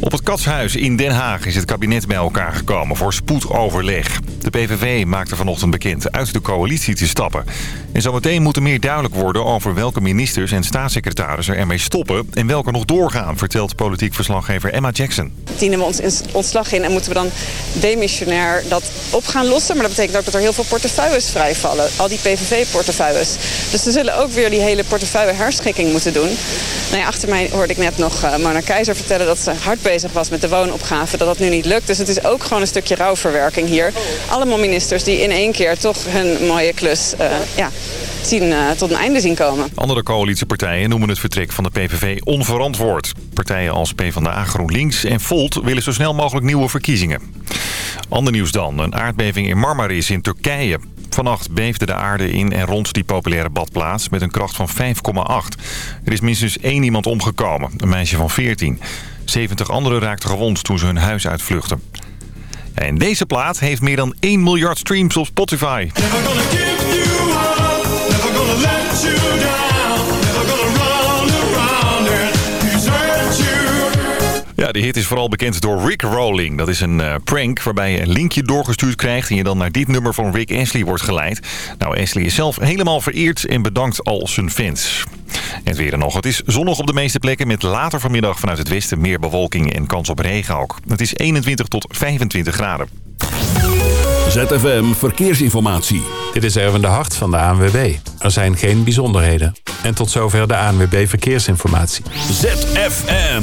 Op het Katshuis in Den Haag is het kabinet bij elkaar gekomen voor spoedoverleg. De PVV maakte vanochtend bekend uit de coalitie te stappen. En zometeen moet er meer duidelijk worden over welke ministers en staatssecretarissen ermee stoppen... en welke nog doorgaan, vertelt politiek verslaggever Emma Jackson. Dienen we ons ontslag in en moeten we dan demissionair dat op gaan lossen. Maar dat betekent ook dat er heel veel portefeuilles vrijvallen. Al die PVV-portefeuilles. Dus ze zullen ook weer die hele portefeuille herschikking moeten doen. Nou ja, achter mij hoorde ik net nog uh, Mona Keizer vertellen dat ze hard bezig was met de woonopgave. Dat dat nu niet lukt. Dus het is ook gewoon een stukje rouwverwerking hier. Allemaal ministers die in één keer toch hun mooie klus uh, ja, zien, uh, tot een einde zien komen. Andere coalitiepartijen noemen het vertrek van de PVV onverantwoord. Partijen als PvdA, GroenLinks en Volt willen zo snel mogelijk nieuwe verkiezingen. Ander nieuws dan. Een aardbeving in Marmaris in Turkije. Vannacht beefde de aarde in en rond die populaire badplaats met een kracht van 5,8. Er is minstens één iemand omgekomen, een meisje van 14. 70 anderen raakten gewond toen ze hun huis uitvluchten. En deze plaat heeft meer dan 1 miljard streams op Spotify. Ja, de hit is vooral bekend door Rick Rolling. Dat is een uh, prank waarbij je een linkje doorgestuurd krijgt... en je dan naar dit nummer van Rick Ashley wordt geleid. Nou, Ashley is zelf helemaal vereerd en bedankt al zijn fans. En het weer nog. Het is zonnig op de meeste plekken... met later vanmiddag vanuit het westen meer bewolking en kans op regen ook. Het is 21 tot 25 graden. ZFM Verkeersinformatie. Dit is Erwin de Hart van de ANWB. Er zijn geen bijzonderheden. En tot zover de ANWB Verkeersinformatie. ZFM.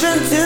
children too.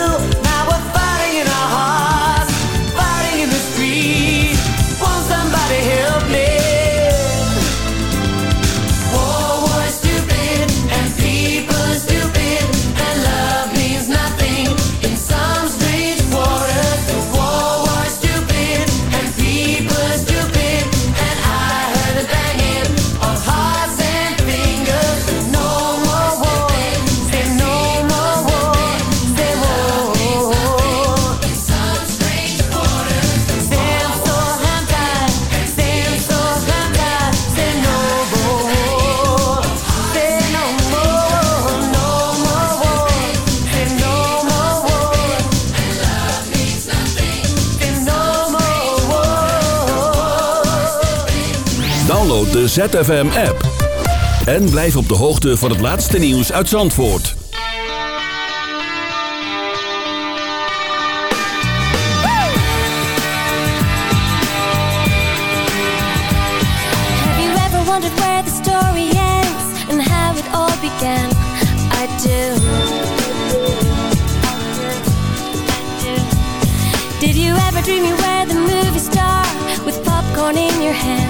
ZFM-app. En blijf op de hoogte van het laatste nieuws uit Zandvoort. Have you ever wondered where the story ends and how it all began? I do. Did you ever dream you were the movie star with popcorn in your hand?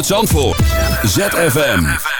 Vanuit Zandvoort. ZFM.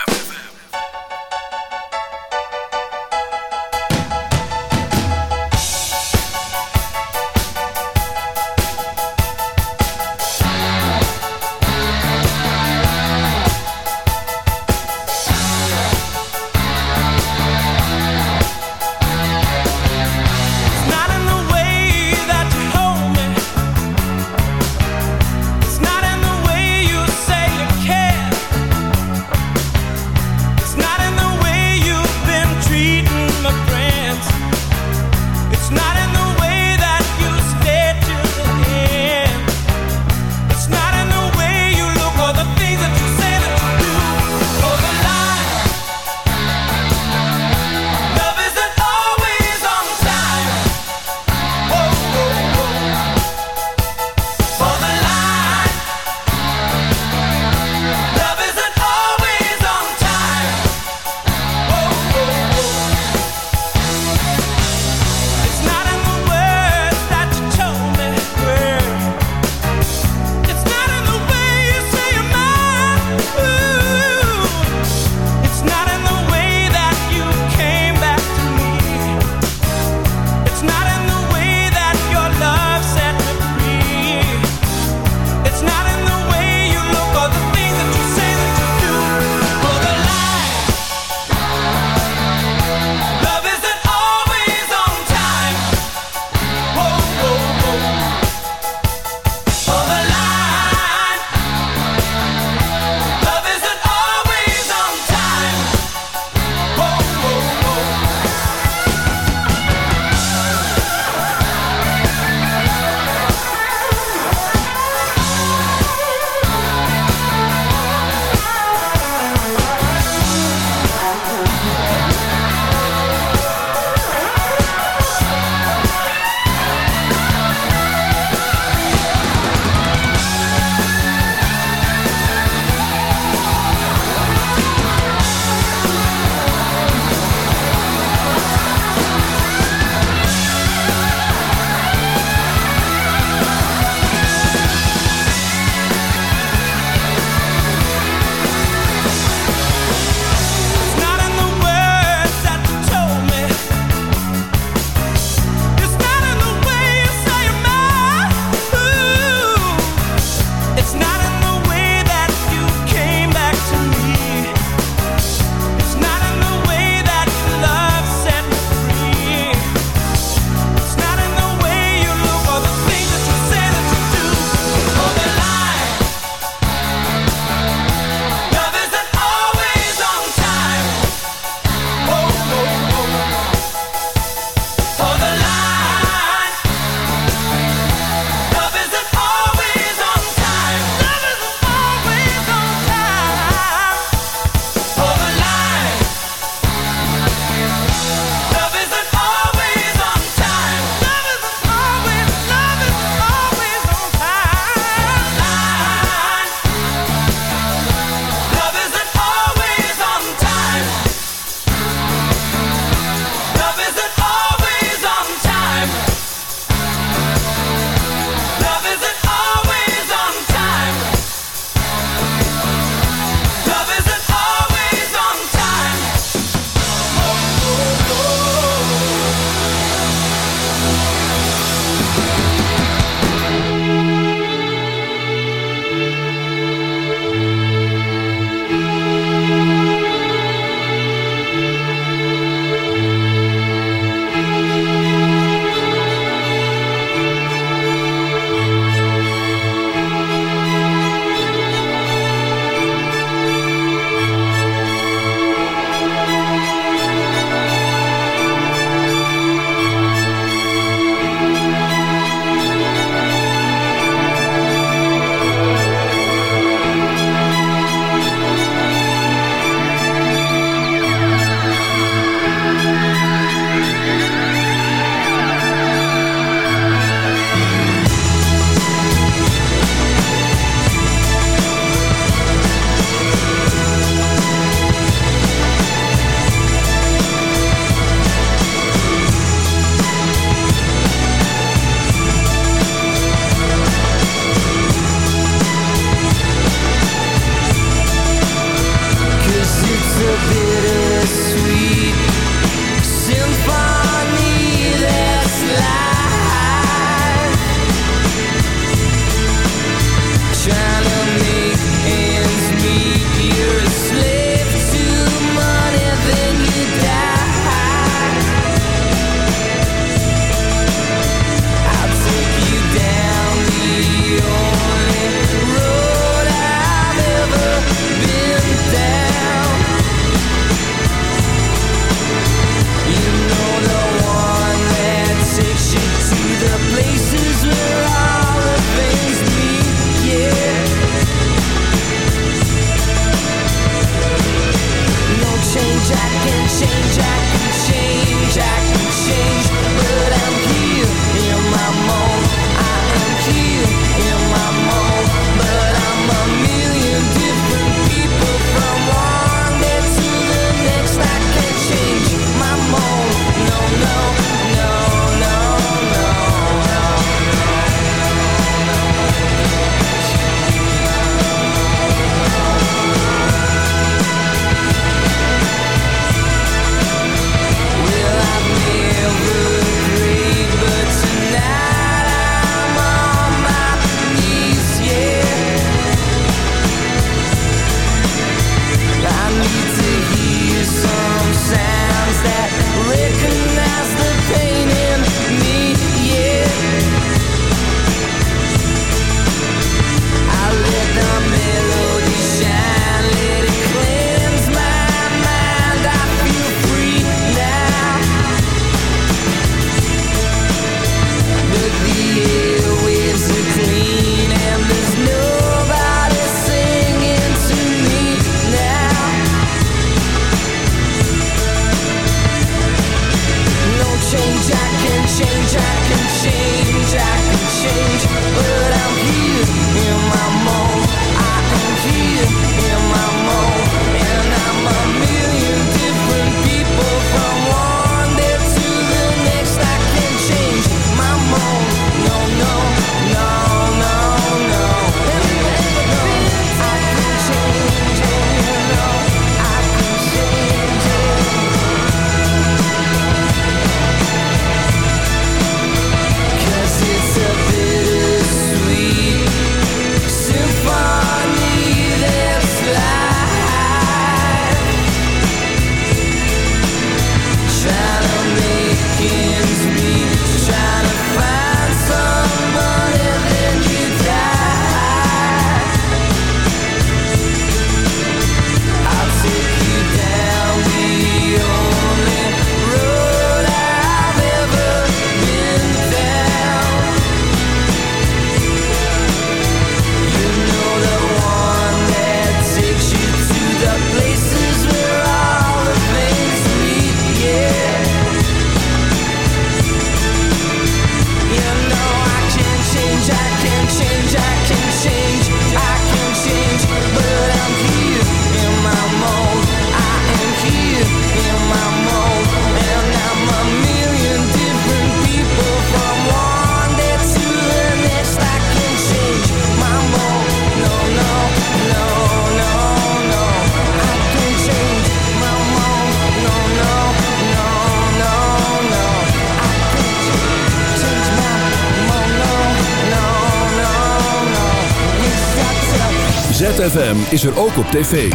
ZFM is er ook op tv.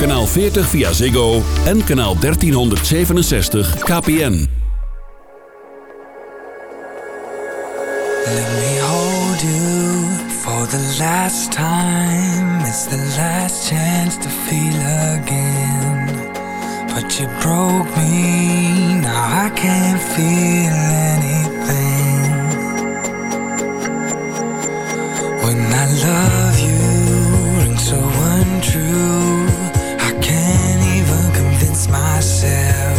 Kanaal 40 via Ziggo en kanaal 1367 KPN. Let me hold you for the last time. It's the last chance to feel again. But you broke me, now I can't feel anything. When I love you so untrue. I can't even convince myself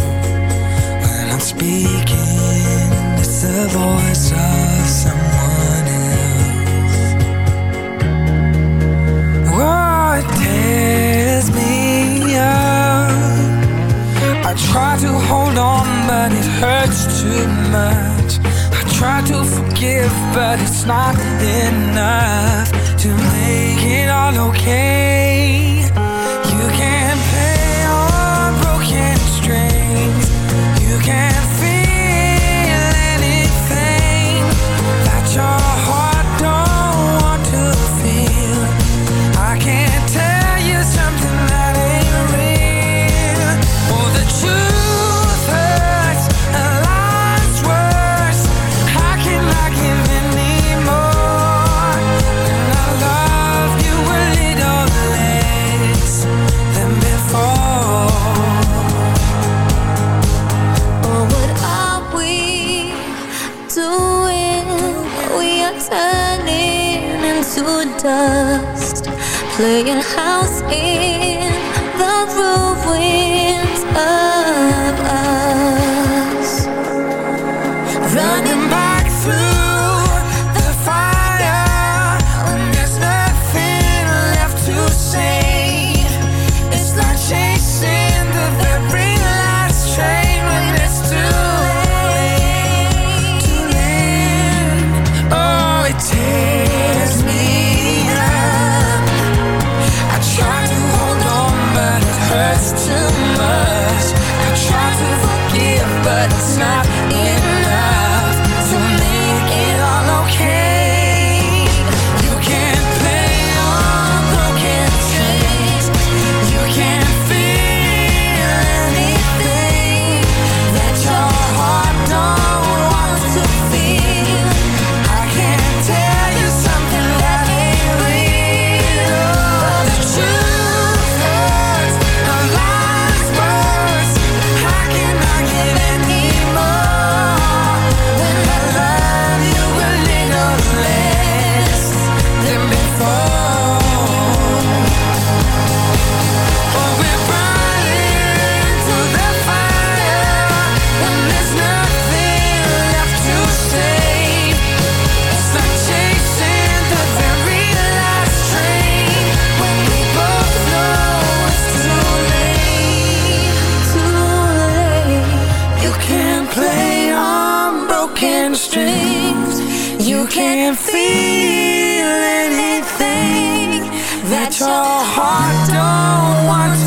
When I'm speaking. It's the voice of someone else. Oh, it tears me up. I try to hold on but it hurts too much. I try to forgive but it's not enough to make it all okay. You can't play on broken strings. You can't. turning into dust. Playing house in the ruins of us. Running can't feel anything that your heart don't want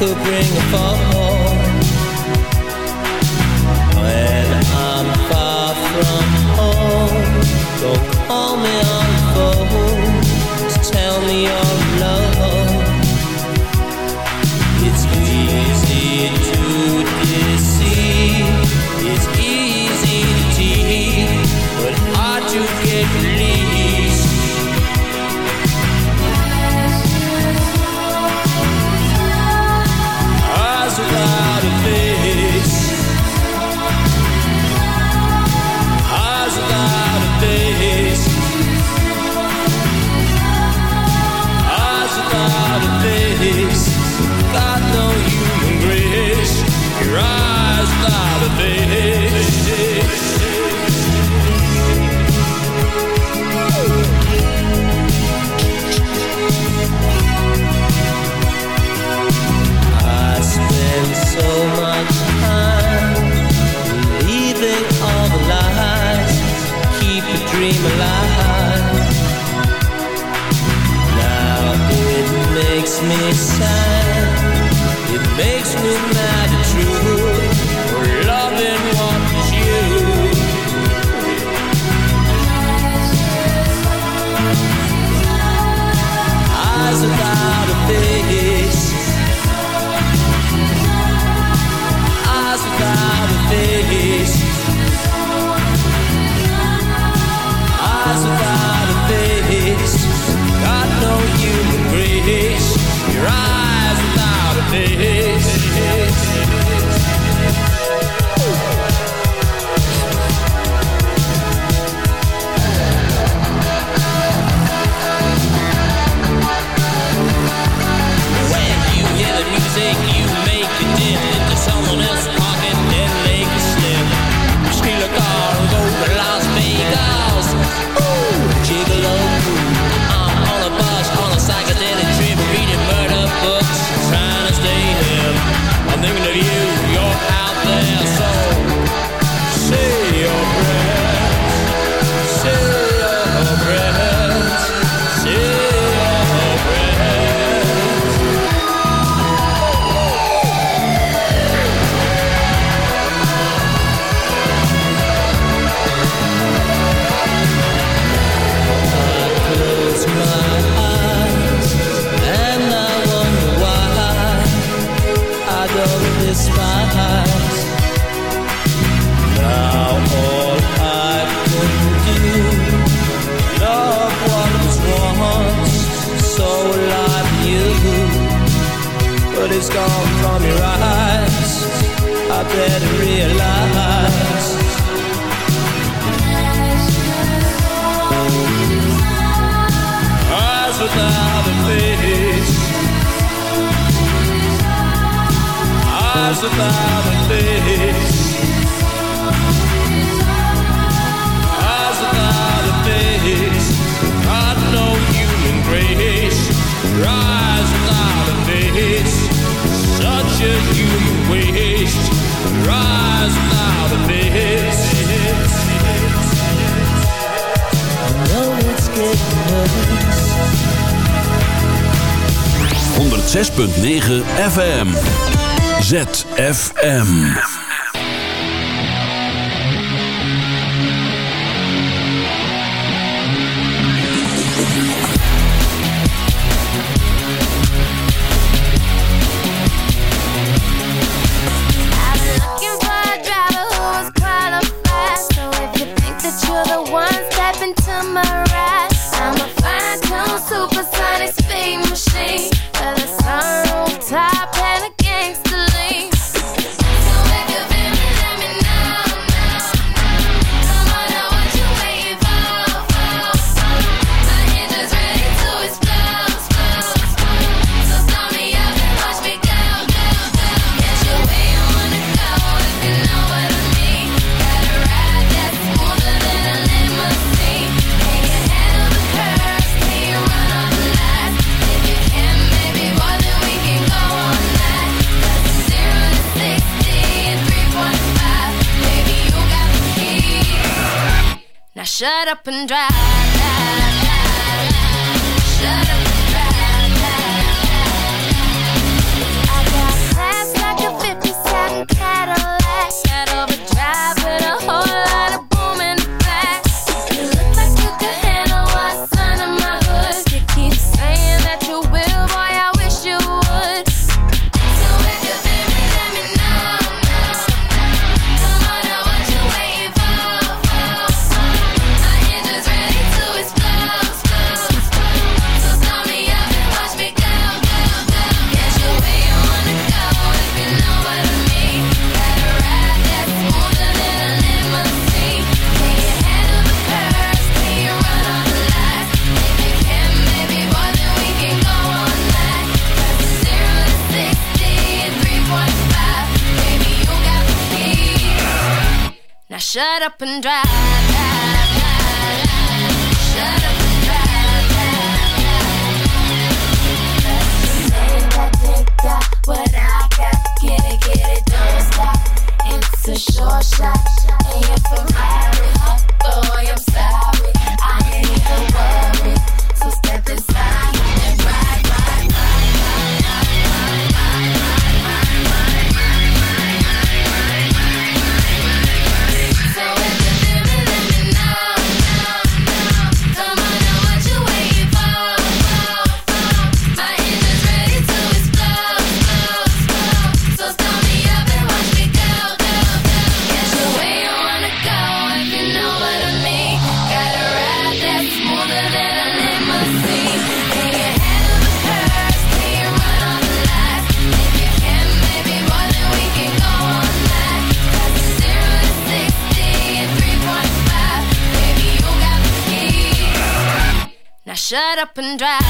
could bring a fall. me sad It makes me mad at you For loving what is you Eyes without a face. Eyes without a face. Eyes without a face. Got no human grace rise without a day. 106.9 FM. ZFM. Shut up and drive. Shut up and drive. what I got, get it, get it, don't stop. It's a short shot, and you're Ferrari, hot boy, I'm sad. up and drive.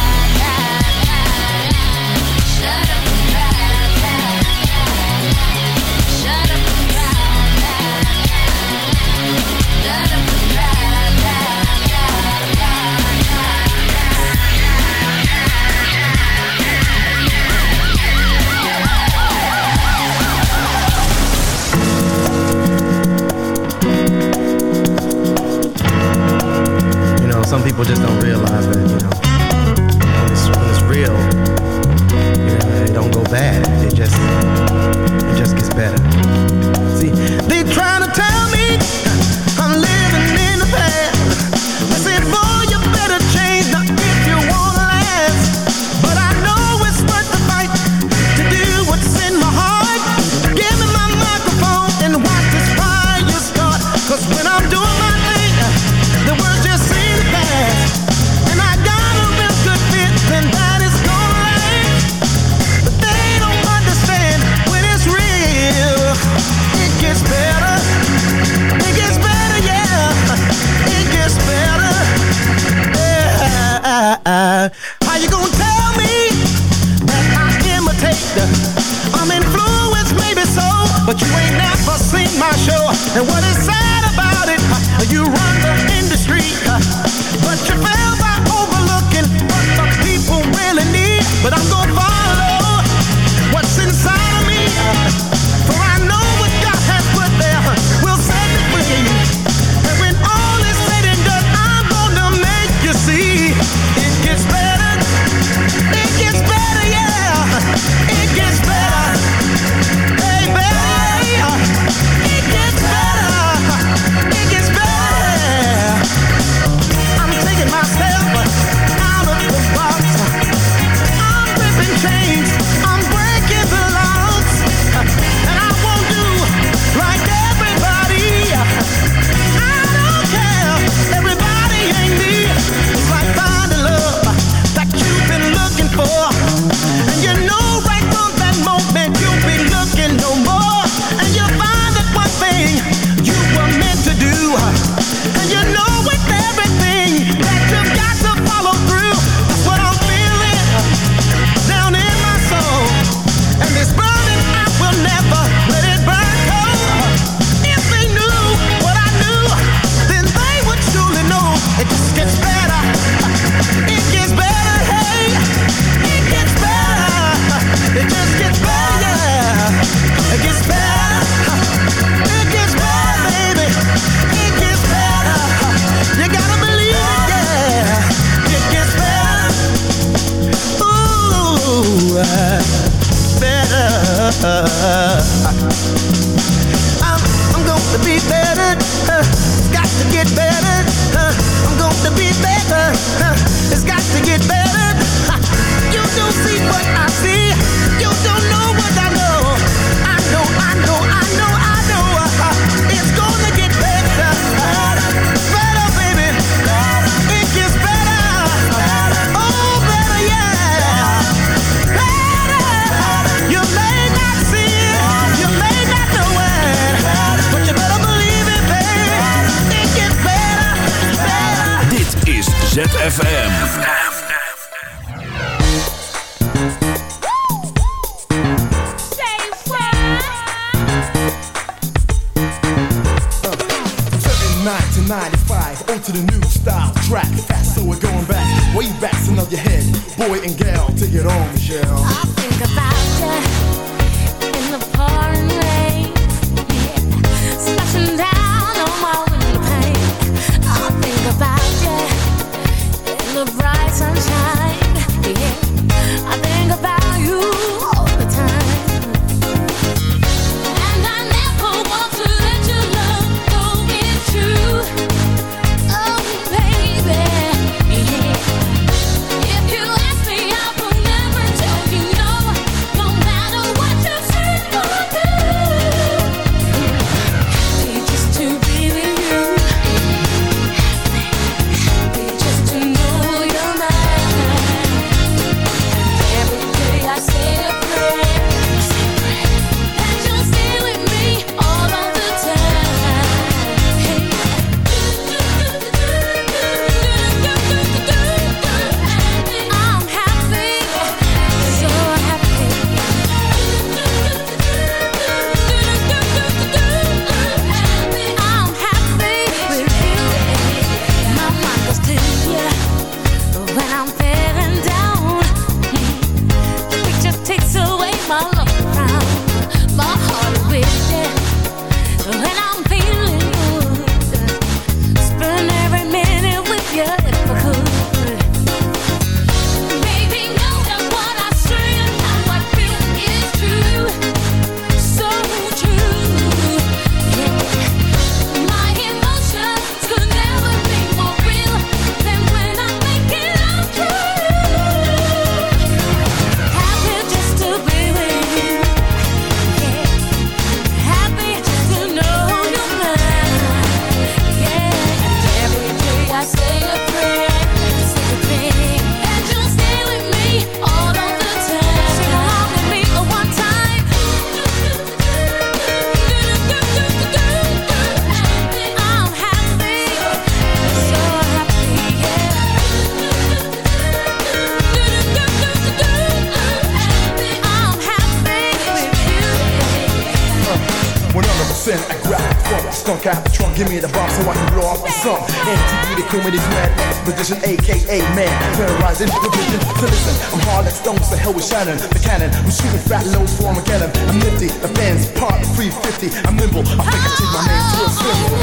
Sunk out the trunk, give me the bomb so I can blow off the song. MTV, the king with his mad position, aka man. Terrorizing the vision. So listen, I'm hard like stone, so hell with Shannon. The cannon, I'm shooting fat low for Armageddon. I'm nifty, the fans part 350. I'm nimble, I think I take my name to a symbol.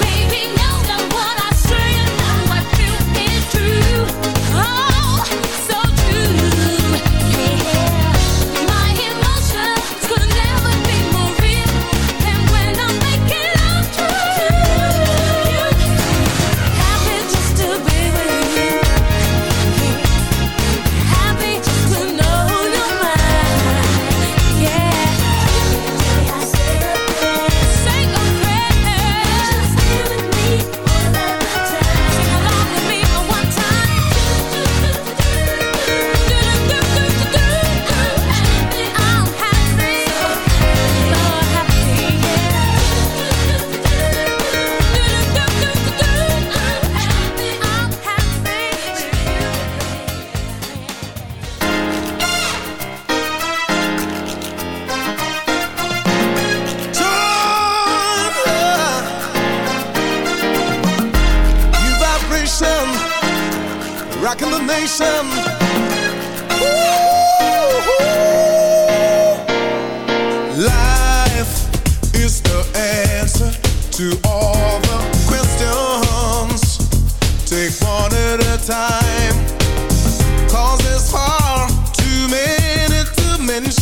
Baby, know that what I say and what I feel is true.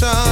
sun